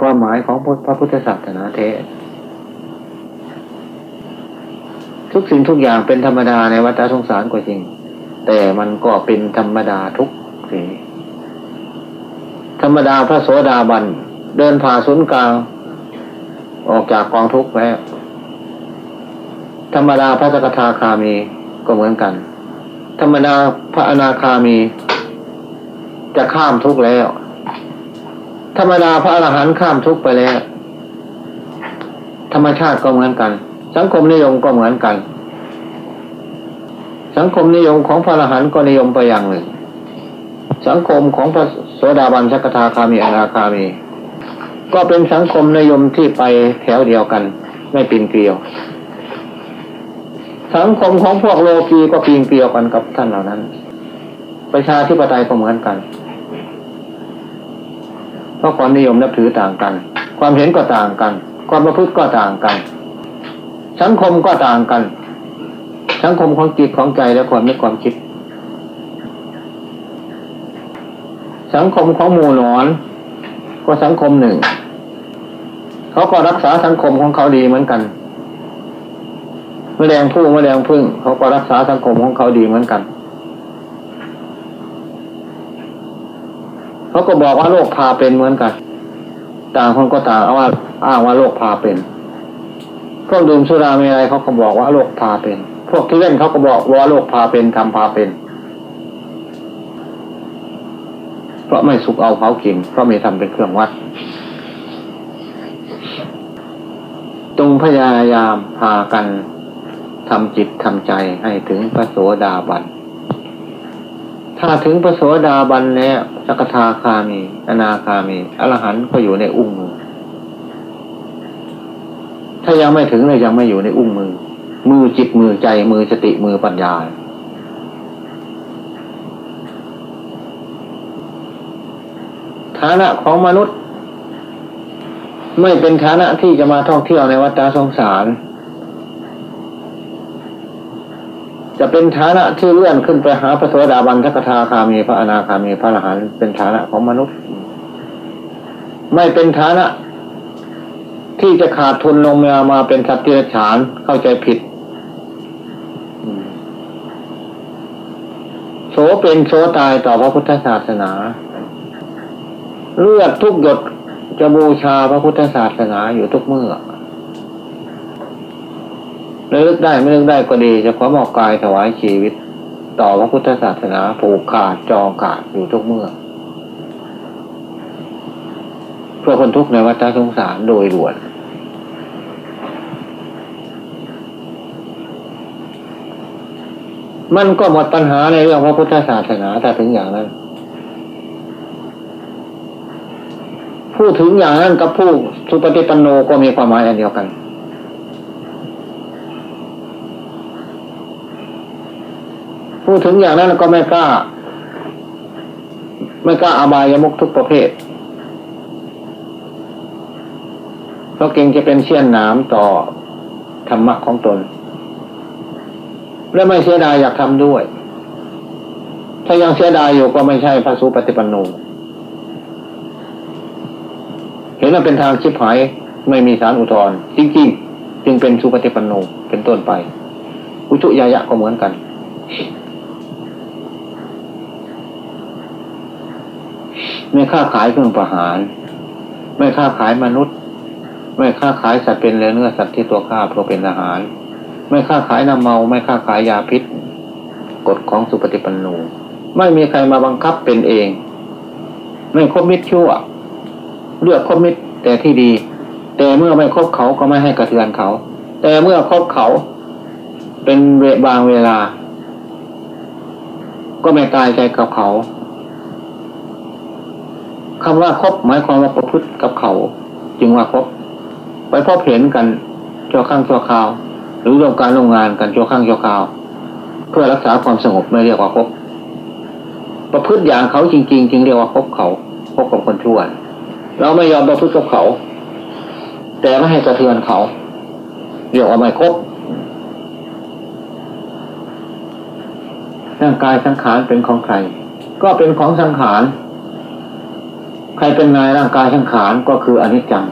ความหมายของพระพุทธศาสนาเทศ ทุกสิ่งทุกอย่างเป็นธรรมดาในวัฏสงสารก็จริง แต่มันก็เป็นธรรมดาทุกสิ่งธรรมดาพระโสดาบัน เดินผ่าศูนย์กลาง ออกจากกองทุกข์แล้วธรรมดาพระสกทาคามีก็เหมือนกัน ธรรมดาพระอนาคามี จะข้ามทุกข์แล้ว ธรรมดาพระอรหันต์ข้ามทุกไปแล้ว ธรรมชาติก็เหมือนกัน สังคมนิยมก็เหมือนกัน สังคมนิยมของพระอรหันต์ก็นิยมไปอย่างหนึ่ง สังคมของพระโสดาบันสักทาคามีอนาคามี ก็เป็นสังคมนิยมที่ไปแถวเดียวกัน ไม่ปีนเกลียว สังคมของพวกโลกีก็ปีนเกลียวกันกับท่านเหล่านั้น ประชาธิปไตยก็เหมือนกัน ราะความนิยมนับถือต่างกัน ความเห็นก็ต่างกัน ความประพฤติก็ต่างกัน สังคมก็ต่างกัน สังคมของจิตของใจและความนึกความคิด สังคมของหมู่นอนก็สังคมหนึ่ง เขาก็รักษาสังคมของเขาดีเหมือนกันแมลงผู้แมลงพึ่งเขาก็รักษาสังคมของเขาดีเหมือนกัน เขาก็บอกว่าโรคพาเป็นเหมือนกัน ต่างคนก็ต่างเอาว่าอ้างว่าโรคพาเป็นพวกดื่มสุรามีอะไรเขาก็บอกว่าโรคพาเป็น พวกที่เล่นเขาก็บอกว่าโรคพาเป็นทำพาเป็น เพราะไม่สุกเอาเผากินเพราะไม่ทำเป็นเครื่องวัดจงพยายามพากันทำจิตทำใจให้ถึงพระโสดาบัน ถ้าถึงพระโสดาบันแล้วสกทาคามี อนาคามี อรหันต์ก็อยู่ในอุ้งมือ ถ้ายังไม่ถึงเลยยังไม่อยู่ในอุ้งมือ มือจิตมือใจมือสติมือปัญญา ฐานะของมนุษย์ ไม่เป็นฐานะที่จะมาท่องเที่ยวในวัฏสงสาร จะเป็นฐานะที่เลื่อนขึ้นไปหาพระโสดาบันทักทาคามีพระอนาคามีพระอรหันต์เป็นฐานะของมนุษย์ ไม่เป็นฐานะ ที่จะขาดทุนลงมามาเป็นสัตว์ที่ฉานเข้าใจผิดโสเป็นโสตายต่อพระพุทธศาสนาเลือดทุกหยดจะบูชาพระพุทธศาสนาอยู่ทุกเมื่อ นึกได้ไม่นึกได้ก็ดีจะขอมอบกายถวายชีวิต ต่อพระพุทธศาสนาผูกขาดจองขาดอยู่ทุกเมื่อ เพื่อคนทุกข์ในวัฏสงสารโดยด่วน มันก็หมดปัญหาในเรื่องพระพุทธศาสนาถ้าถึงอย่างนั้นพูดถึงอย่างนั้นกับผู้สุปฏิปันโนก็มีความหมายอันเดียวกัน พูดถึงอย่างนั้นก็ไม่กล้า ไม่กล้าอาบายมุกทุกประเภทเพราะเก่งจะเป็นเชี่ยนน้ำต่อธรรมะของตน และไม่เสียดายอยากทำด้วย ถ้ายังเสียดายอยู่ก็ไม่ใช่พระสุปฏิปันโนเห็นว่าเป็นทางชิบหายไม่มีสารอุทธรจริงๆ จึงเป็นสุปฏิปันโนเป็นต้นไป อุจุยายะก็เหมือนกัน ไม่ค้าขายเครื่องประหาร ไม่ค้าขายมนุษย์ ไม่ค้าขายสัตว์เป็นเนื้อสัตว์ที่ตัวข้าเพื่อเป็นอาหาร ไม่ค้าขายน้ำเมา ไม่ค้าขายยาพิษ กฎของสุปฏิปันโนไม่มีใครมาบังคับเป็นเอง ไม่คบมิตรชั่ว เลือกคบมิตรแต่ที่ดี แต่เมื่อไม่คบเขาก็ไม่ให้กระเทือนเขา แต่เมื่อคบเขาเป็นเวบางเวลา ก็ไม่ตายใจกับเขา คำว่าคบหมายความว่าประพฤติกับเขา จึงว่าคบไปพบเห็นกันชั่วข้างชั่วคราว หรือร่วมการร่วมงานกันชั่วข้างชั่วคราว เพื่อรักษาความสงบไม่เรียกว่าคบประพฤติอย่างเขาจริง ๆ จึงเรียกว่าคบเขาคบกับคนชั่วเราไม่ยอมประพฤติกับเขา แต่ไม่ให้กระเทือนเขาเรียกว่าไม่คบร่างกายสังขารเป็นของใคร ก็เป็นของสังขาร ใครเป็นนายร่างกายสังขารก็คืออนิจจัง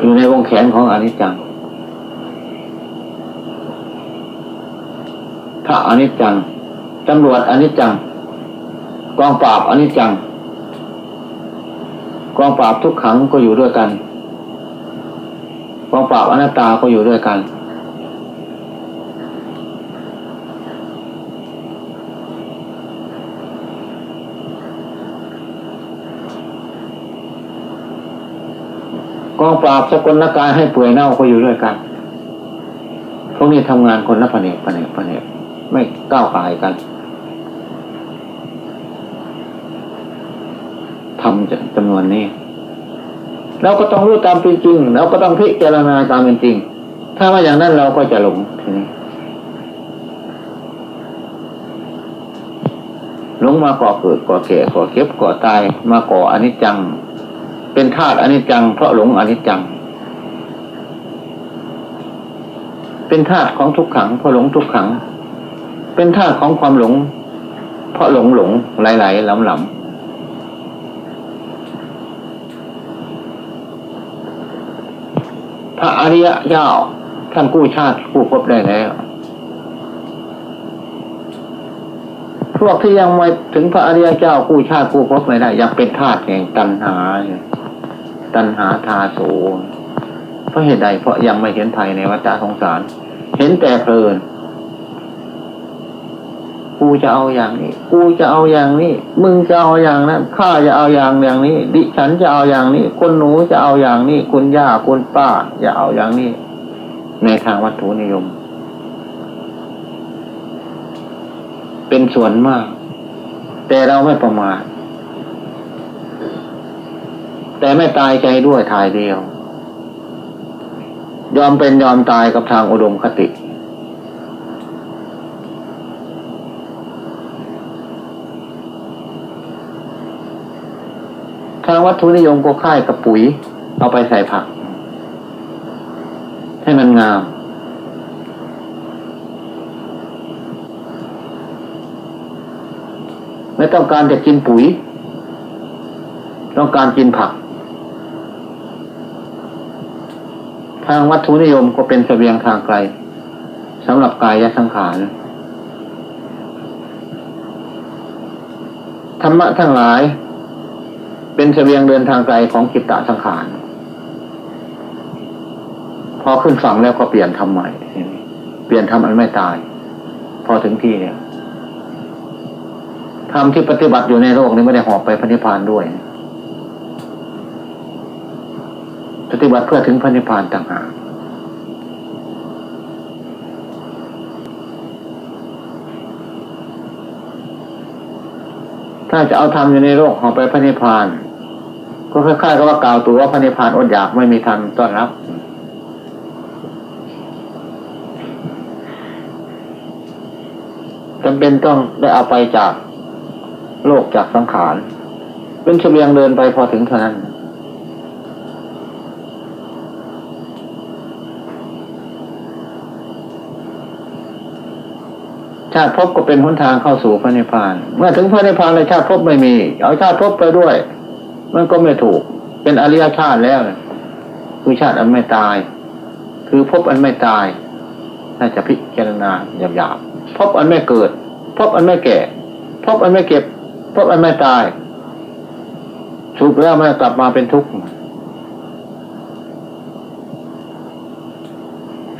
อยู่ในวงแขนของอนิจจัง พระอนิจจังตำรวจอนิจจัง กองปราบอนิจจัง กองปราบทุกขังก็อยู่ด้วยกัน กองปราบอนัตตาก็อยู่ด้วยกัน องปราบสกลกายให้ป่วยเน่าก็อยู่ด้วยกัน พวกนี้ทำงานคนละแผนกแผนกแผนกไม่ก้าวกายกันทำจำนวนนี้เราก็ต้องรู้ตามเป็นจริงเราก็ต้องพิจารณาตามเป็นจริง ถ้าว่าอย่างนั้นเราก็จะหลงทีนี้หลงมาก่อเกิดก่อแก่ก่อเก็บก่อตายมาก่ออนิจจัง เป็นธาตุอนิจจัง เพราะหลงอนิจจัง เป็นธาตุของทุกขังเพราะหลงทุกขัง เป็นธาตุของความหลง เพราะหลงหลงไหลๆหลำหลำพระอริยะเจ้าท่านกู้ชาติกู้พบได้แล้ว พวกที่ยังไม่ถึงพระอริยเจ้ากู้ชาติกู้พบไม่ได้ยังเป็นธาตุแห่งตัณหาอยู่ตัณหาทาโสเพราะเหตุใดเพราะยังไม่เห็นไทยในวัฏสงสาร เห็นแต่เพลิน กูจะเอาอย่างนี้ กูจะเอาอย่างนี้ มึงจะเอาอย่างนั้นข้าจะเอาอย่างอย่างนี้ ดิฉันจะเอาอย่างนี้ คนหนูจะเอาอย่างนี้ คุณย่าคุณป้าจะเอาอย่างนี้ ในทางวัตถุนิยม เป็นส่วนมาก แต่เราไม่ประมาทแต่ไม่ตายใจด้วยทายเดียว ยอมเป็นยอมตายกับทางอุดมคติทางวัตถุนิยมก็ค่ายกับปุ๋ย เอาไปใส่ผัก ให้มันงาม ไม่ต้องการจะกินปุ๋ย ต้องการกินผัก ทางวัตถุนิยมก็เป็นเสบียงทางไกลสำหรับกายสังขารธรรมะทั้งหลาย เป็นเสบียงเดินทางไกลของกิตตสังขารพอขึ้นฝั่งแล้วก็เปลี่ยนทำใหม่ เปลี่ยนทำอันไม่ตาย พอถึงที่เนี่ย ทำที่ปฏิบัติอยู่ในโลกนี้ไม่ได้หอบไปพระนิพพานด้วย ปฏิบัติเพื่อถึงพระนิพพานต่างหากถ้าจะเอาทำอยู่ในโลกของไปพระนิพพาน ก็คล้ายๆกับว่ากล่าวตัวว่าพระนิพพานอดอยากไม่มีทางต้อนรับจำเป็นต้องได้เอาไปจาก โลกจากสังขาร เป็นเฉลียงเดินไปพอถึงเท่านั้น ชาติภพก็เป็นหนทางเข้าสู่พระนิพพาน เมื่อถึงพระนิพพานเลยชาติภพไม่มี เอาชาติภพไปด้วย มันก็ไม่ถูก เป็นอริยชาติแล้วคือชาติอันไม่ตาย คือภพอันไม่ตาย น่าจะพิจารณาหยาบๆภพอันไม่เกิดภพอันไม่แก่ภพอันไม่เก็บ ภพอันไม่ตายทุกแล้วมันกลับมาเป็นทุกข์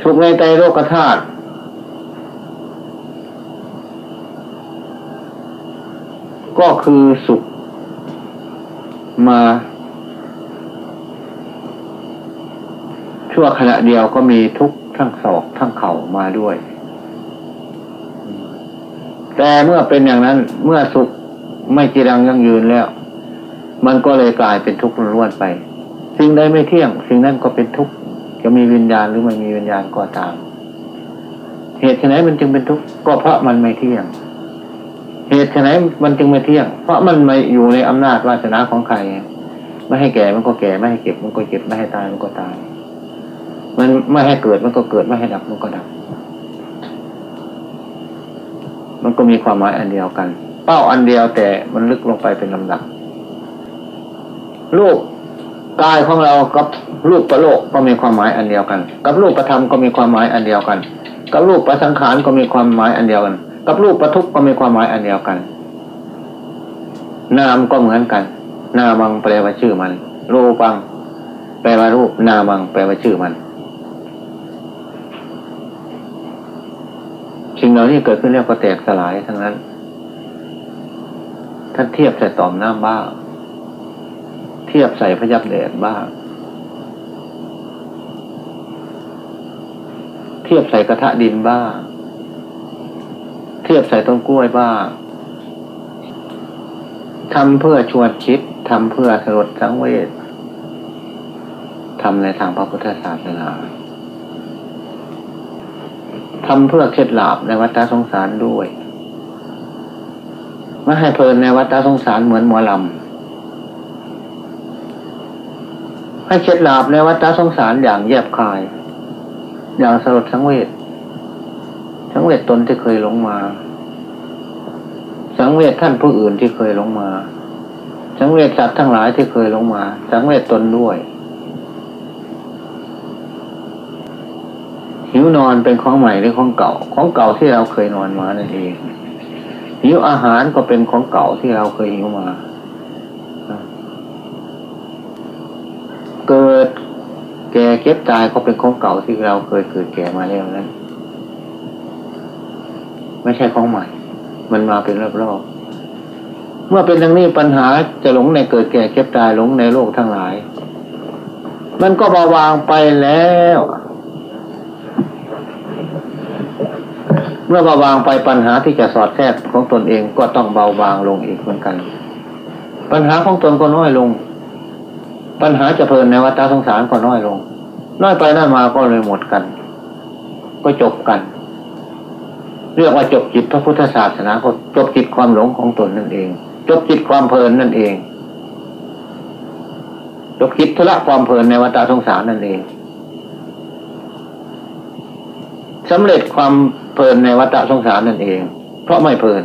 ทุกในใจโลกธาตุก็คือสุขมาชั่วขณะเดียวก็มีทุกทั้งศอกทั้งเข่ามาด้วย แต่เมื่อเป็นอย่างนั้นเมื่อสุข ไม่จีรังยั่งยืนแล้ว มันก็เลยกลายเป็นทุกข์ล้วนไป สิ่งใดไม่เที่ยง สิ่งนั้นก็เป็นทุกข์จะมีวิญญาณหรือไม่มีวิญญาณก็ตาม เหตุไฉนมันจึงเป็นทุกข์ก็เพราะมันไม่เที่ยง เหตุไหนมันจึงไม่เที่ยง เพราะมันไม่อยู่ในอำนาจวาสนาของใครไม่ให้แก่มันก็แก่ไม่ให้เก็บมันก็เก็บไม่ให้ตายมันก็ตาย มันไม่ให้เกิดมันก็เกิดไม่ให้ดับมันก็ดับ มันก็มีความหมายอันเดียวกัน เป้าอันเดียวแต่มันลึกลงไปเป็นลำดับรูปกายของเรากับรูปประโลกก็มีความหมายอันเดียวกัน กับรูปประธรรมก็มีความหมายอันเดียวกัน กับรูปประสังขารก็มีความหมายอันเดียวกัน กับรูปประทุกก็มีความหมายอันเดียวกัน นามก็เหมือนกัน นามังแปลว่าชื่อมัน รูปัง แปลว่ารูป นามังแปลว่าชื่อมัน สิ่งเหล่านี้เกิดขึ้นแล้วก็แตกสลายทั้งนั้น ท่านเทียบใส่ต่อมน้ำบ้าง เทียบใส่พยับแดดบ้าง เทียบใส่กระทะดินบ้าง เทียบใส่ต้นกล้วยบ้างทำเพื่อชวนคิดทำเพื่อสลดสังเวชทำในทางพระพุทธศาสนาทำเพื่อเคล็ดลับในวัฏสงสารด้วย ไม่ให้เพลินในวัฏสงสารเหมือนหมอลำให้เคล็ดลับในวัฏสงสารอย่างแยบคาย อย่างสลดสังเวชสังเวชตนที่เคยลงมา สังเวชท่านผู้อื่นที่เคยลงมา สังเวชสัตว์ทั้งหลายที่เคยลงมา สังเวชตนด้วย หิวนอนเป็นของใหม่หรือของเก่า ของเก่าที่เราเคยนอนมานั่นเอง หิวอาหารก็เป็นของเก่าที่เราเคยหิวมา เกิดแก่เก็บตายก็เป็นของเก่าที่เราเคยเกิดแก่มาแล้วนั้นไม่ใช่ของใหม่ มันมาเป็นรอบๆ เมื่อเป็นดังนี้ปัญหาจะหลงในเกิดแก่เก็บตายหลงในโลกทั้งหลาย มันก็เบาบางไปแล้ว เมื่อเบาบางไปปัญหาที่จะสอดแทรกของตนเองก็ต้องเบาบางลงอีกเหมือนกัน ปัญหาของตนก็น้อยลง ปัญหาจะเพลินในวัฏสงสารก็น้อยลง น้อยไปนั่นมาก็เลยหมดกัน ก็จบกัน เรียกว่าจบจิตพระพุทธศาสนาก็จบจิตความหลงของตนนั่นเอง จบจิตความเพลินนั่นเอง จบจิตทุละความเพลินในวัฏสงสารนั่นเอง สำเร็จความเพลินในวัฏสงสารนั่นเอง เพราะไม่เพลิน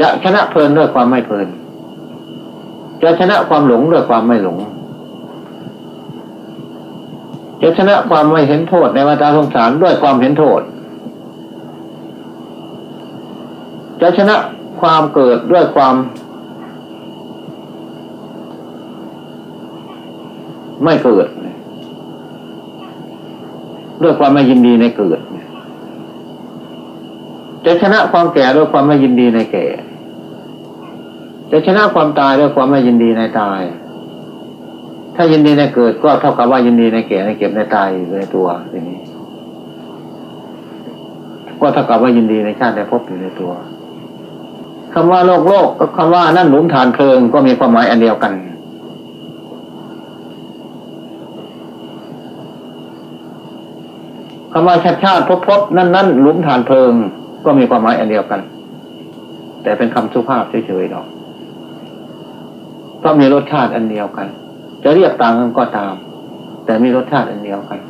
จะชนะเพลินด้วยความไม่เพลิน จะชนะความหลงด้วยความไม่หลง จะชนะความไม่เห็นโทษในวัฏสงสารด้วยความเห็นโทษ จะชนะความเกิดด้วยความไม่เกิด ด้วยความไม่ยินดีในเกิด จะชนะความแก่ด้วยความไม่ยินดีในแก่ จะชนะความตายด้วยความไม่ยินดีในตาย ถ้ายินดีในเกิดก็เท่ากับว่ายินดีในแก่ในเก็บในตายอยู่ในตัวอย่างนี้ ก็เท่ากับว่ายินดีในชาติในภพอยู่ในตัวคำว่าโลกโลกกับคำว่านั่นหลุมฐานเพลิงก็มีความหมายอันเดียวกันคำว่าชาติชาติพภพนั่นนั่นหลุมฐานเพลิง ก็มีความหมายอันเดียวกัน แต่เป็นคำสุภาพเฉยๆหรอกเพราะมีรสชาติอันเดียวกัน จะเรียกต่างกันก็ตาม แต่มีรสชาติอันเดียวกัน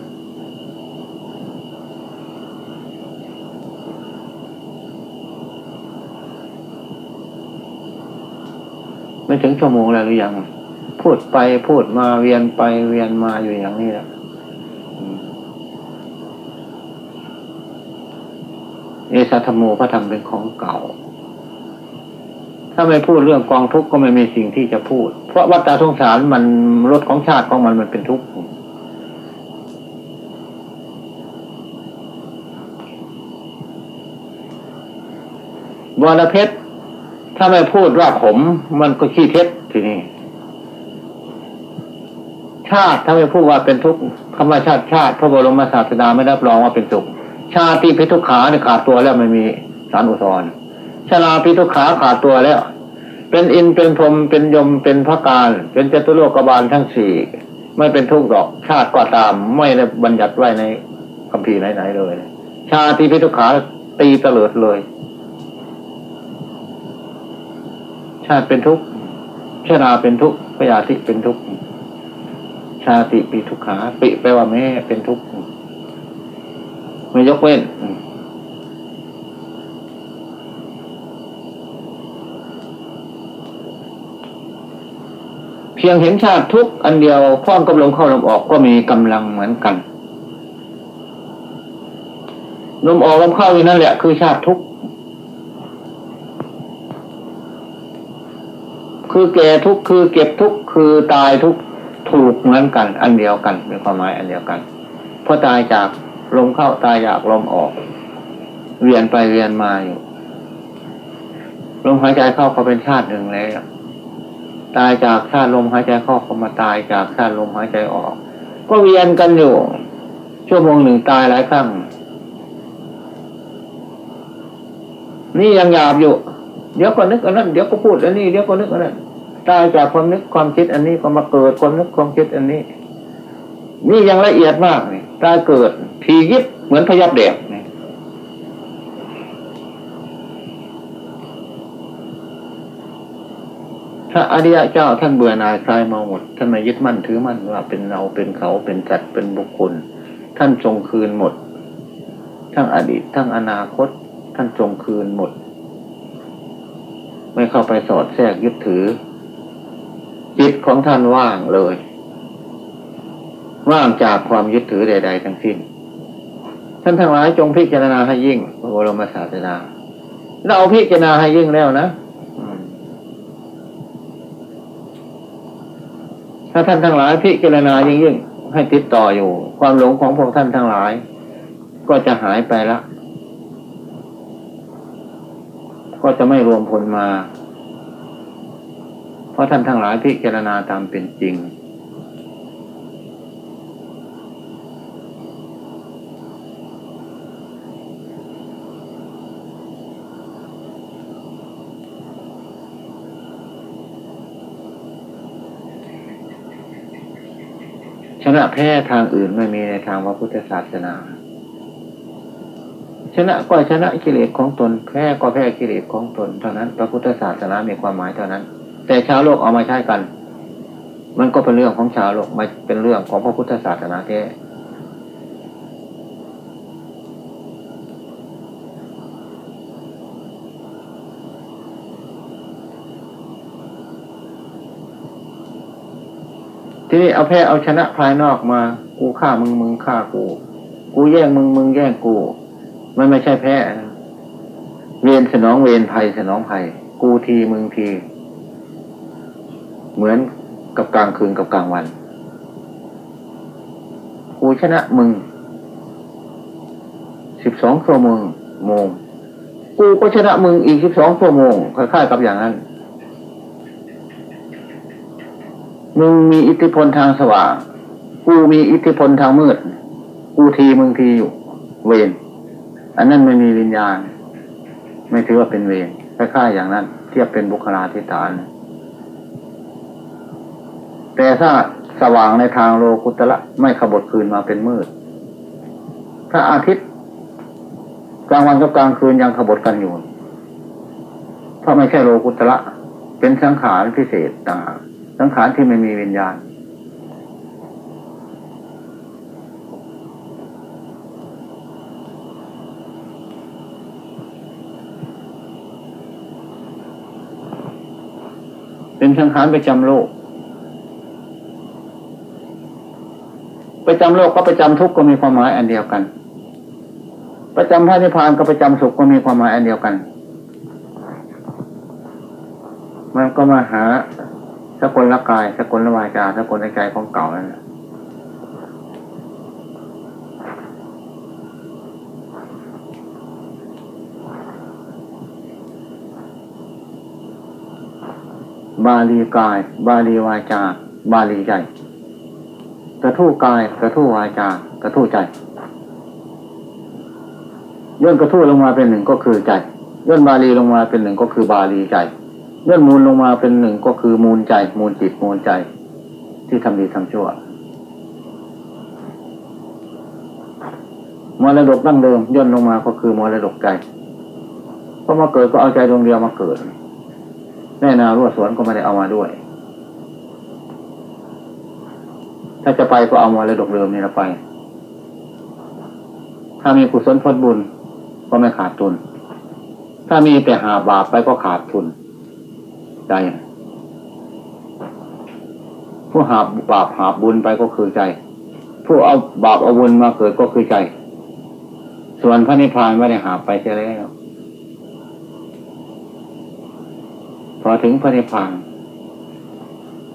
ไม่ถึงชั่วโมงแล้วหรือยังพูดไปพูดมาเวียนไปเวียนมาอยู่อย่างนี้แหละ เอสธรรมโมพระธรรมเป็นของเก่า ถ้าไม่พูดเรื่องกองทุกข์ก็ไม่มีสิ่งที่จะพูด เพราะวัฏสงสารมันรถของชาติของมันมันเป็นทุกข์วรเพชรถ้าไม่พูดว่าผมมันก็ขี้เท็จทีนี้ชาติถ้าไม่พูดว่าเป็นทุกข์คำว่าชาติชาติ พระบรมศาสดาไม่รับรองว่าเป็นสุข ชาติพิทุขาเนี่ยขาดตัวแล้วไม่มีสารอุทธรชาลาพิทุขาขาดตัวแล้ว เป็นอินเป็นพรมเป็นยมเป็นพระการเป็นจตุโลกบาลทั้งสี่ไม่เป็นทุกข์หรอก ชาติก็ตามไม่ได้บัญญัติไว้ในคัมภีร์ไหนๆเลย ชาติพิทุขาตีเตลิดเลย ชาติเป็นทุกข์ชราเป็นทุกข์พยาธิเป็นทุกข์ชาติปีทุกขา ปิแปลว่าแม่เป็นทุกข์ ไม่ยกเว้นเพียงเห็นชาติทุกอันเดียวพร้อมกับลมเข้าลมออกก็มีกำลังเหมือนกันลมออกลมเข้าอยู่นั่นแหละคือชาติทุกคือแก่ทุกคือเก็บทุกคือตายทุกถูกเหมือนกัน อันเดียวกันเป็นความหมายอันเดียวกันเพราะตายจาก ลมเข้าตายจากลมออก เวียนไปเวียนมาอยู่ลมหายใจเข้าก็เป็นชาติหนึ่งแล้วตายจากชาติลมหายใจเข้าก็มาตายจากชาติลมหายใจออก ก็เวียนกันอยู่ ชั่วโมงหนึ่งตายหลายครั้งนี่ยังหยาบอยู่ เดี๋ยวก็นึกอันนั้น เดี๋ยวก็พูดอันนี้ เดี๋ยวก็นึกอันนั้น ตายจากความนึกความคิดอันนี้ก็มาเกิดความนึกความคิดอันนี้ นี่ยังละเอียดมากเลย ตายเกิด ทียิบเหมือนพยับแดกถ้าอริยะเจ้าท่านเบื่อหน่ายคลายมาหมด ท่านไม่ยึดมั่นถือมั่นว่าเป็นเราเป็นเขาเป็นจัดเป็นบุคคล ท่านทรงคืนหมด ทั้งอดีต ทั้งอนาคต ท่านทรงคืนหมด ไม่เข้าไปสอดแทรกยึดถือจิตของท่านว่างเลย ว่างจากความยึดถือใด ๆ ทั้งสิ้น ท่านทั้งหลายจงพิจารณาให้ยิ่งพระบรมศาสดาเราพิจารณาให้ยิ่งแล้วนะถ้าท่านทั้งหลายพิจารณายิ่งยิ่งให้ติดต่ออยู่ ความหลงของพวกท่านทั้งหลาย ก็จะหายไปละ ก็จะไม่รวมผลมา เพราะท่านทั้งหลายพิจารณาตามเป็นจริง ชนะแพ้ทางอื่นไม่มีในทางพระพุทธศาสนา ชนะก็ชนะกิเลสของตน แพ้ก็แพ้กิเลสของตนเท่านั้น พระพุทธศาสนามีความหมายเท่านั้น แต่ชาวโลกเอามาใช้กัน มันก็เป็นเรื่องของชาวโลกไม่เป็นเรื่องของพระพุทธศาสนาแท้ ทีนี้เอาแพ้เอาชนะภายนอกมา กูฆ่ามึงมึงฆ่ากู กูแย่งมึงมึงแย่งกู มันไม่ใช่แพ้เวียนสนองเวียนภัยสนองภัย กูทีมึงที เหมือนกับกลางคืนกับกลางวัน กูชนะมึงสิบสองชั่วโมงโมง กูก็ชนะมึงอีกสิบสองชั่วโมงคล้ายๆกับอย่างนั้น มึงมีอิทธิพลทางสว่าง กูมีอิทธิพลทางมืด กูทีมึงทีอยู่ เวรอันนั้นไม่มีวิญญาณ ไม่ถือว่าเป็นเวรคล้ายๆอย่างนั้น เทียบเป็นบุคลาธิฐาน แต่ถ้าสว่างในทางโลกุตละไม่ขบถคืนมาเป็นมืดถ้าอาทิตย์กลางวันกับกลางคืนยังขบถกันอยู่ เพราะไม่ใช่โลกุตละเป็นสังขารพิเศษต่างหาก สังขารที่ไม่มีวิญญาณ เป็นสังขารประจำโลกประจำโลกก็ประจำทุกข์ก็มีความหมายอันเดียวกัน ประจำพระนิพพานก็ประจำสุขก็มีความหมายอันเดียวกัน มันก็มาหา สกุลละกายสกุลละวาจาสกุลในใจของเก่านั่นแหละบาลีกาย บาลีวาจา บาลีใจกระทู้กายกระทู้วาจากระทู้ใจย่นกระทู้ลงมาเป็นหนึ่งก็คือใจย่นบาลีลงมาเป็นหนึ่งก็คือบาลีใจ เลื่อนมูลลงมาเป็นหนึ่งก็คือมูลใจ มูลจิตมูลใจ ที่ทำดีทำชั่วมรดกดั้งเดิมย่นลงมาก็คือมรดกใจเพราะมาเกิดก็เอาใจดวงเดียวมาเกิดแน่นารั่วสวนก็ไม่ได้เอามาด้วย ถ้าจะไปก็เอามรดกเดิมนี่ละไป ถ้ามีกุศลพลบุญก็ไม่ขาดทุน ถ้ามีแต่หาบาปไปก็ขาดทุน ใจ ผู้หาบาปหาบุญไปก็คือใจ ผู้เอาบาปเอาบุญมาเกิดก็คือใจ ส่วนพระนิพพานไม่ได้หาไปใช่แล้วพอถึงพระนิพพาน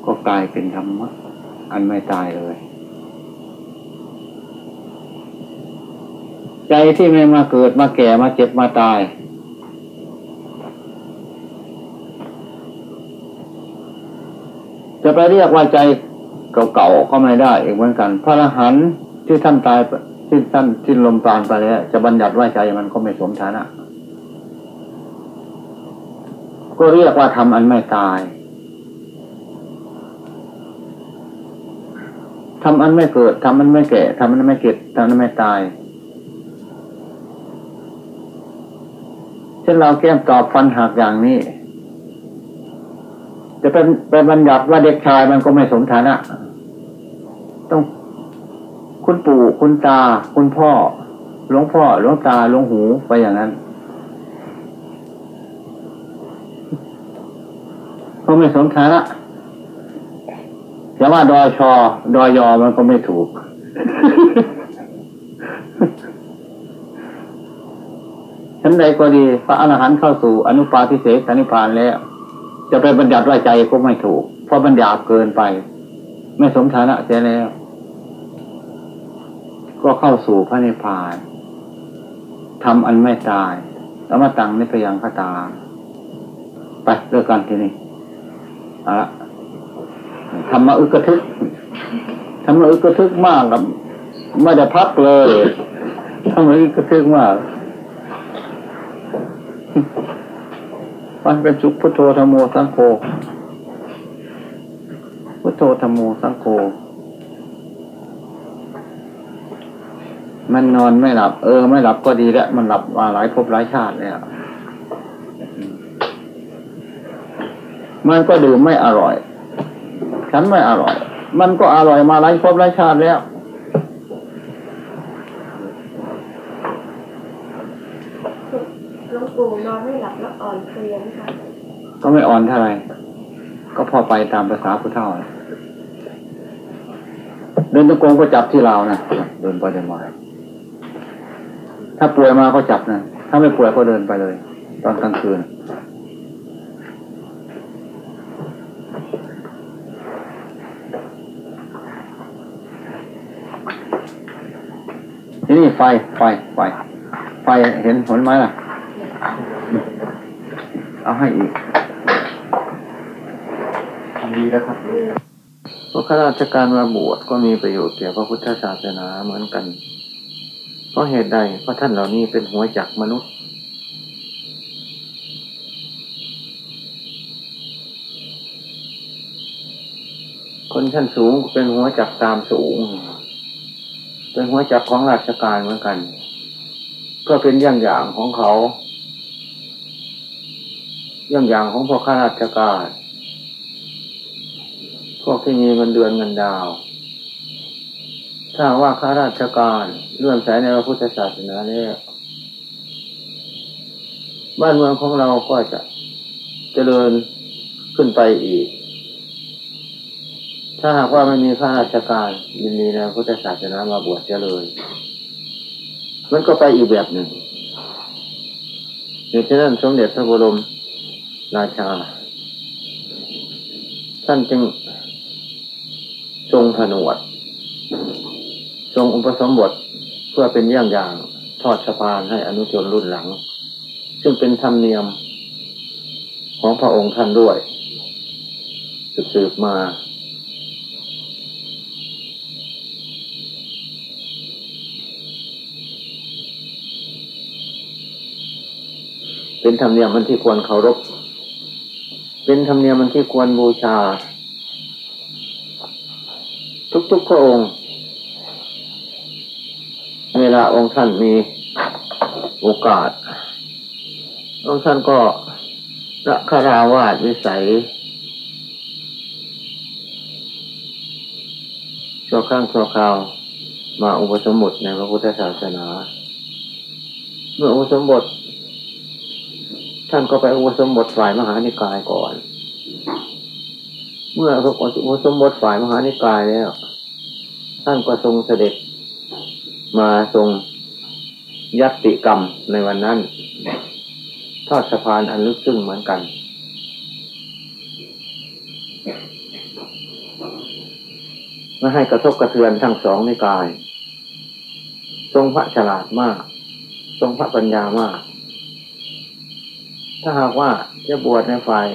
ก็กลายเป็นธรรมะ อันไม่ตายเลย ใจที่ไม่มาเกิดมาแก่มาเจ็บมาตาย จะไปเรียกว่าใจเก่าๆก็ไม่ได้อีกเหมือนกัน พระอรหันต์ที่ท่านตายที่ท่านที่ลมปราณไปแล้วจะบัญญัติว่าใจมันก็ไม่สมฐานะ ก็เรียกว่าทำอันไม่ตายทำอันไม่เกิดทำอันไม่แก่ทำอันไม่เกิดทำอันไม่ตายเช่นเราแก้มตอบฟันหักอย่างนี้ จะเป็นเป็นบัญญัติว่าเด็กชายมันก็ไม่สมฐานะ ต้องคุณปู่คุณตา คุณพ่อหลวงพ่อหลวงตาหลวงหูไปอย่างนั้นก็ไม่สมฐานะอย่ว่าดอชอดอยอมันก็ไม่ถูก ฉันใดก็ดี พระอรหันต์เข้าสู่อนุปาทิเสสนิพานแล้ว จะไปบัญญัติว่าใจก็ไม่ถูก เพราะบัญญัติเกินไป ไม่สมฐานะเสียแล้ว ก็เข้าสู่พระนิพพานทำอันไม่ตายแล้วมาตังนิพยังคตาไปเลิกกันทีนี้เอาละทำมาอึกระทึกทำมาอึกระทึกมากกับไม่ได้พักเลยทำมาอึกกระทึกมาก มันเป็นสุขพุทโธธรรมโมสังโฆพุทโธธรรมโมสังโฆมันนอนไม่หลับ เออ ไม่หลับก็ดีแล้ว มันหลับมาหลายภพหลายชาติแล้วมันก็ดื่มไม่อร่อย ฉันไม่อร่อย มันก็อร่อยมาหลายภพหลายชาติแล้ว หลวงปู่นอนไม่หลับแล้วอ่อนเพลียไหมคะ ก็ไม่อ่อนเท่าไหร่ก็พอไปตามภาษาผู้เฒ่าเดินตะโกงก็จับที่เรานะเดินไปเดินมาถ้าป่วยมาก็จับนะถ้าไม่ป่วยก็เดินไปเลย ตอนกลางคืนที่นี่ไฟไฟไฟไฟเห็นผลไหมล่ะ เอาให้อีก ดีแล้วครับพราะข้าราชการมาบวชก็มีประโยชน์เกี่ยวกับพระพุทธศาสนาเหมือนกัน เพราะเหตุใดเพราะท่านเหล่านี้เป็นหัวจักมนุษย์ คนชั้นสูงเป็นหัวจักตามสูง เป็นหัวจักของราชการเหมือนกัน ก็เป็นอย่างอย่างของเขา อย่างอย่างของพวกข้าราชการ วกที่มีเงินเดือนเงินดาว ถ้าว่าข้าราชการเลื่อมใสในพระพุทธศาสนาเนี่ยบ้านเมืองของเราก็จะเจริญขึ้นไปอีก ถ้าหากว่าไม่มีข้าราชการยินดีในพระพุทธศาสนามาบวชเจริญมันก็ไปอีกแบบหนึ่งอย่างเช่นสมเด็จพระบรมราชา ท่านจึง ทรงผนวด ทรงอุปสมบทเพื่อเป็นอย่างอย่างทอดสะพานให้อนุชนรุ่นหลัง ซึ่งเป็นธรรมเนียมของพระองค์ท่านด้วย สืบมาเป็นธรรมเนียมมันที่ควรเคารพ เป็นธรรมเนียมมันที่ควรบูชา ทุกๆพระองค์ เวลาองค์ท่านมีโอกาส องค์ท่านก็ละคาราวาสวิสัยชั่วครั้งชั่วคราวมาอุปสมบทในพระพุทธศาสนา เมื่ออุปสมบท ท่านก็ไปอุปสมบทฝ่ายมหานิกายก่อน เมื่อพระอุสมบทฝ่ายมหานิกายแล้ว ท่านก็ทรงเสด็จมาทรงยัตติกรรมในวันนั้น ทอดสะพานอันลึกซึ้งเหมือนกัน ไม่ให้กระทบกระเทือนทั้งสองนิกาย ทรงพระฉลาดมาก ทรงพระปัญญามาก ถ้าหากว่าจะบวชในฝ่าย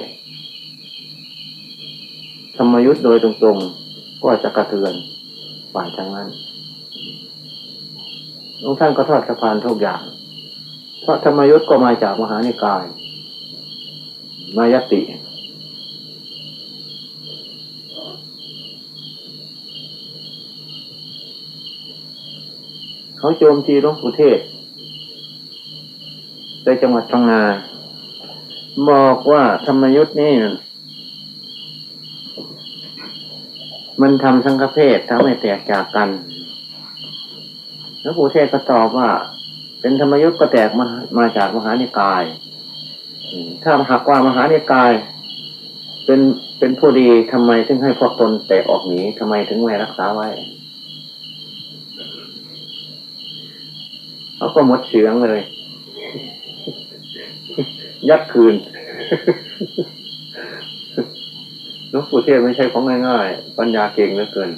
ธรรมยุทธ์โดยตรงๆ ก็จะกระเทือนฝ่ายทางนั้นองค์ท่านก็ทอดสะพานทุกอย่าง เพราะธรรมยุทธ์ก็มาจากมหานิกาย มายติ เขาโจมตีหลวงปู่เทศในจังหวัดพังงาบอกว่าธรรมยุทธ์นี่ มันทำสังฆเพศทำให้แตกจากกัน แล้วปู่เทศก็ตอบว่า เป็นธรรมยุทธ์ก็แตกมามาจากมหานิกาย ถ้าหากว่ามหานิกาย เป็นเป็นผู้ดีทำไมถึงให้พวกตนแตกออกหนีทำไมถึงไม่รักษาไว้เขาก็หมดเสียงเลย ยัดคืน ลวงปู่เทศไม่ใช่ของง่ายๆ ปัญญาเก่งเหลือเกิน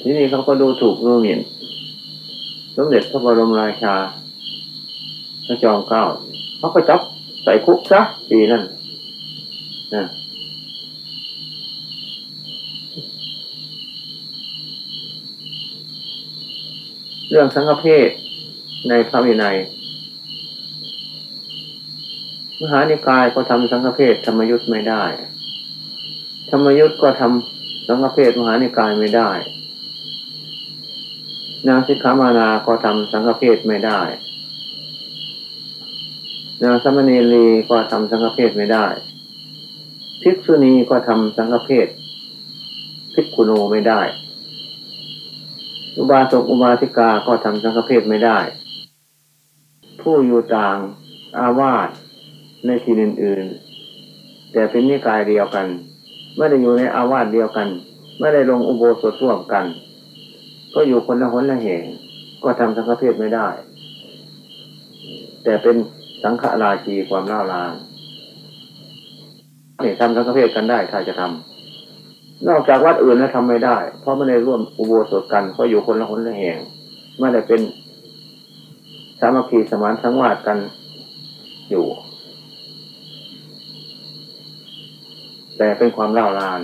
ทีนี้เขาก็ดูถูกดูหมิ่นสมเด็จพระบรมราชาพระจอมเกล้าเขาก็จับใส่คุกซะปีนั่นนะเรื่องสังฆเพศในพระวินัย มหานิกายก็ทำสังฆเพศธรรมยุทธ์ไม่ได้ ธรรมยุทธ์ก็ทำสังฆเพศมหานิกายไม่ได้ นางสิกขามานาก็ทำสังฆเพศไม่ได้ นางสมณีรีก็ทำสังฆเพศไม่ได้ภิกษุณีก็ทำสังฆเพศภิกขุโนไม่ได้ อุบาสกอุบาสิกาก็ทำสังฆเพศไม่ได้ ผู้อยู่ต่างอาวาส ในที่อื่นๆ แต่เป็นนิกายเดียวกัน ไม่ได้อยู่ในอาวาสเดียวกัน ไม่ได้ลงอุโบสถร่วมกัน ก็อยู่คนละหนละแห่งก็ทำสังฆเพศไม่ได้ แต่เป็นสังฆราชีความล่าลางนี่ทำสังฆเพศกันได้ถ้าจะทำนอกจากวัดอื่นแล้วทำไม่ได้ เพราะไม่ได้ร่วมอุโบสถกันก็อยู่คนละหนละแห่งไม่ได้เป็นสามัคคีสมานสังวาสกันอยู่ แต่เป็นความเล่าลาน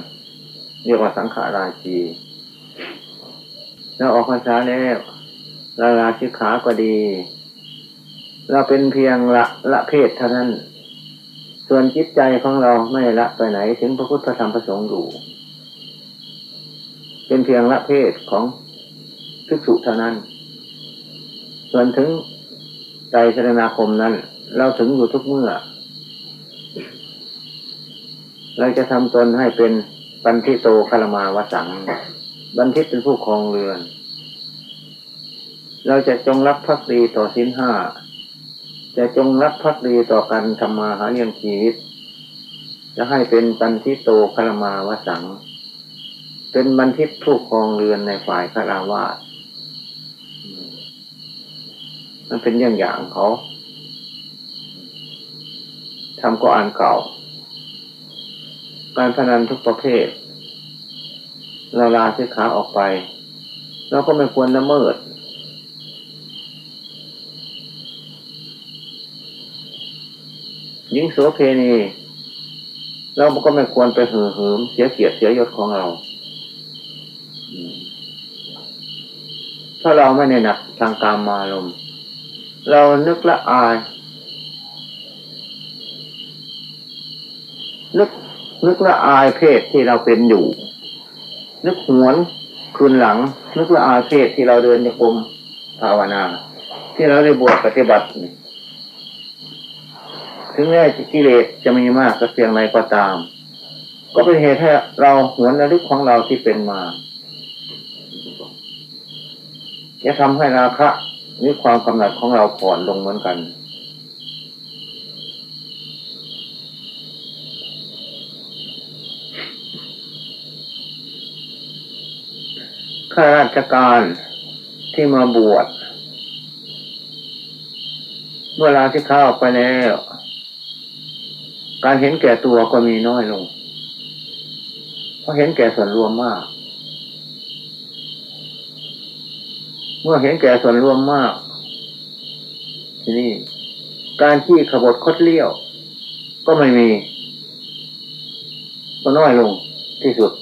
เรียกว่าสังขาราชีแล้วออกพรรษาแล้วลาลาชิกขาก็ดี เราเป็นเพียงละละเพศเท่านั้น ส่วนจิตใจของเราไม่ละไปไหนถึงพระพุทธธรรมประสงค์อยู่เป็นเพียงละเพศของภิกษุเท่านั้น ส่วนถึงใจชนาคมนั้น เราถึงอยู่ทุกเมื่อ เราจะทำตนให้เป็นบันทิโตคารมาวสัง บันทิตเป็นผู้ครองเรือน เราจะจงรักภักดีต่อสินห้า จะจงรักภักดีต่อกันทำมาหาเลี้ยงชีวิต จะให้เป็นบันทิโตคารมาวสัง เป็นบันทิตผู้ครองเรือนในฝ่ายคาราวาสมันเป็นอย่างอย่างเขาทำก็อ่านเก่า การพนันทุกประเภท เราลาเสียขาออกไป เราก็ไม่ควรละเมิด ยิ่งโสเพณีเราก็ไม่ควรไปเหือหืมเสียเกียรติเสียยศของเรา ถ้าเราไม่ในหนักทางการมาลมณ์เรานึกละอาย นึก นึกละอายเพศที่เราเป็นอยู่ นึกหวนคืนหลัง นึกละอายเพศที่เราเดินในกรมภาวนา ที่เราได้บวชปฏิบัติ ถึงแม้กิเลสจะมีมากก็เพียงไรก็ตาม ก็เป็นเหตุให้เราหวนระลึกของเราที่เป็นมาจะทำให้ราคะนี่ความกำหนัดของเราผ่อนลงเหมือนกัน ข้าราชการที่มาบวชเมื่อลาสิกขาไปแล้ว การเห็นแก่ตัวก็มีน้อยลง เพราะเห็นแก่ส่วนรวมมาก เมื่อเห็นแก่ส่วนรวมมาก ทีนี้การที่ขบฏคดเลี้ยว ก็ไม่มี ก็น้อยลงที่สุด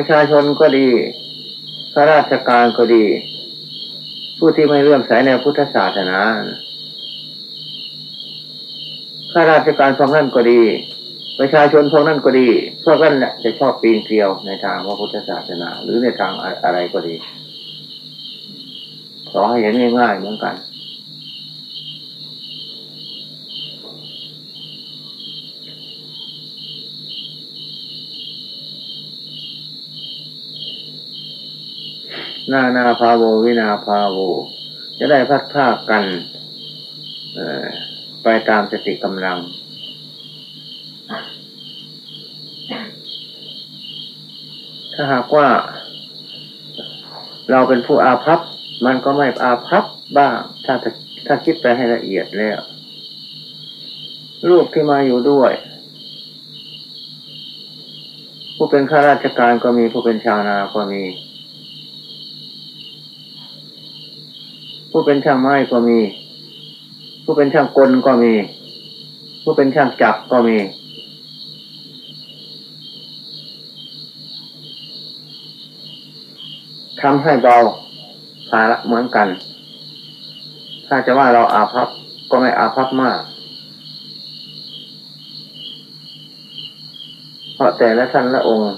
ประชาชนก็ดีข้าราชการก็ดี ผู้ที่ไม่เลื่อมใสในพุทธศาสนาข้าราชการพวกนั้นก็ดี ประชาชนพวกนั้นก็ดี พวกนั้นจะชอบปีนเกลียวในทางพระพุทธศาสนา หรือในทางอะไรก็ดี ขอให้เห็นง่ายๆเหมือนกัน นานาพาโววินาพาโว จะได้พัดภาคกันไปตามสติกำลัง ถ้าหากว่า เราเป็นผู้อาภัพมันก็ไม่อาภัพบ้าง ถ้าถ้าคิดไปให้ละเอียดแล้วลูกที่มาอยู่ด้วย ผู้เป็นข้าราชการก็มีผู้เป็นชาวนาก็มี ผู้เป็นช่างไม้ก็มี ผู้เป็นช่างกลก็มี ผู้เป็นช่างจับก็มี ทำให้เบาภาระเหมือนกัน ถ้าจะว่าเราอาภัพก็ไม่อาภัพมาก เพราะแต่ละท่านละองค์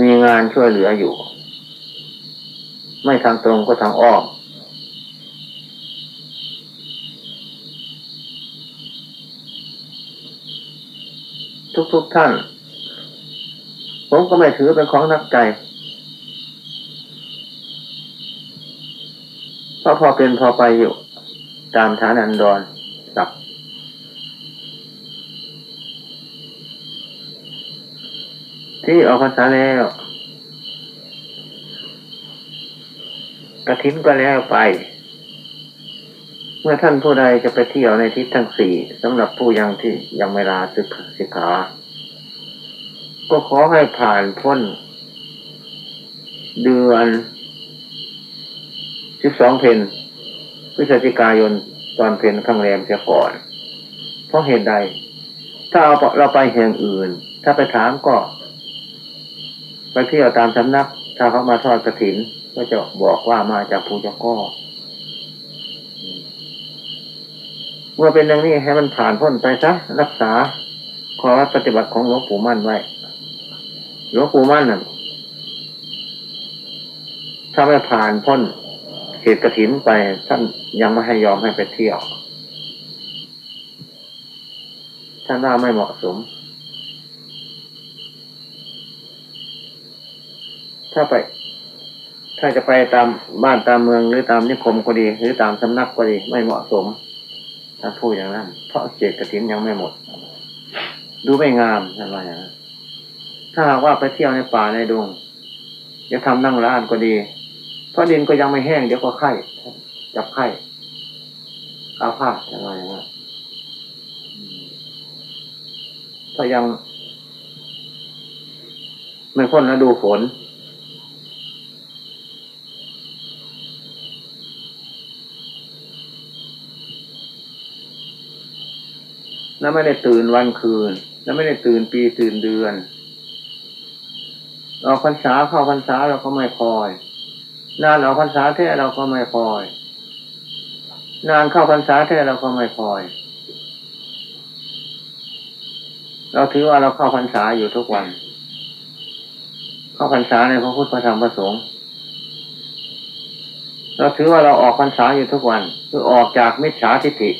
มีงานช่วยเหลืออยู่ ไม่ทางตรงก็ทางอ้อมทุกๆทท่าน ผมก็ไม่ถือเป็นของนักใจเพราะพอเป็นพอไปอยู่ ตามฐานันดรสับที่ออกภาษาแล้ว กระถินก็แล้วไป เมื่อท่านผู้ใดจะไปเที่ยวในทิศทั้งสี่สำหรับผู้ยังที่ยังไม่ลาศึกสิกขาก็ขอให้ผ่านพ้น เดือนสิบสองเพนพฤศจิกายนตอนเพนข้างแรมเสียก่อน เพราะเหตุใด ถ้าเอาเราไปแห่งอื่น ถ้าไปถามก็ ไปเที่ยวตามสำนัก ถ้าเขามาทอดกระถิน ก็จะบอกว่ามาจากภูจัก้อเมื่อเป็นอย่างนี้ให้มันผ่านพ้นไปซะรักษาขอปฏิบัติของหลวงปู่มั่นไว้หลวงปู่มั่นน่ะถ้าไม่ผ่านพ้นเขตกระถินไปท่านยังไม่ให้ยอมให้ไปเที่ยว ท่านว่าไม่เหมาะสม ถ้าไป ถ้าจะไปตามบ้านตามเมืองหรือตามนิคมก็ดี หรือตามสำนักก็ดีไม่เหมาะสมถ้าพูดอย่างนั้น เพราะเจตกระถินยังไม่หมด ดูไม่งามอะไรอย่างนั้นถ้าหากว่าไปเที่ยวในป่าในดงจะทำนั่งร้านก็ดี เพราะดินก็ยังไม่แห้งเดี๋ยวก็ไข้จับไข้อาพาธอะไรอย่างนั้นถ้ายัง ไม่พ้นแล้วดูฝน แล้วไม่ได้ตื่นวันคืน แล้วไม่ได้ตื่นปีตื่นเดือนเราพรรษาเข้าพรรษาเราก็ไม่คอยนานเราพรรษาแท้เราก็ไม่คอย นานเข้าพรรษาแท้เราก็ไม่คอย เราถือว่าเราเข้าพรรษาอยู่ทุกวัน เข้าพรรษาในพระพุทธพระธรรมพระสงฆ์เราถือว่าเราออกพรรษาอยู่ทุกวัน คือออกจากมิจฉาทิฏฐิ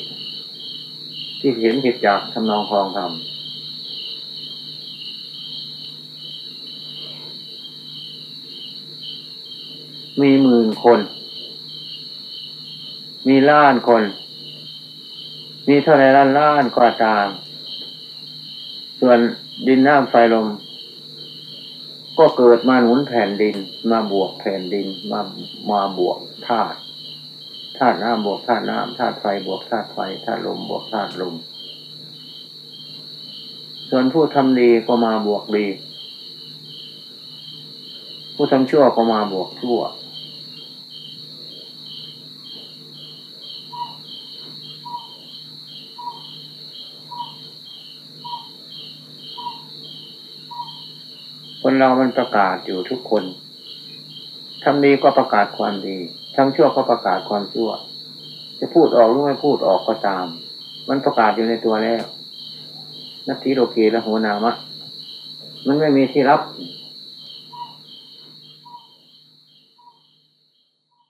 ที่เห็นผิดจากทำนองคลองธรรมมีหมื่นคน มีล้านคน มีเท่าไรล้านล้านก็ตาม ส่วนดินน้ำไฟลม ก็เกิดมาหนุนแผ่นดิน มาบวกแผ่นดิน มามาบวกธาตุ ธาตุน้ำบวกธาตุน้ำธาตุไฟบวกธาตุไฟธาตุลมบวกธาตุลม ส่วนผู้ทำดีก็มาบวกดี ผู้ทำชั่วก็มาบวกชั่ว คนเรามันประกาศอยู่ทุกคนทำดีก็ประกาศความดี ทั้งชั่วก็ประกาศความชั่ว จะพูดออกหรือไม่พูดออกก็ตาม มันประกาศอยู่ในตัวแล้ว นักทีโลกีและโหนามะ มันไม่มีที่รับ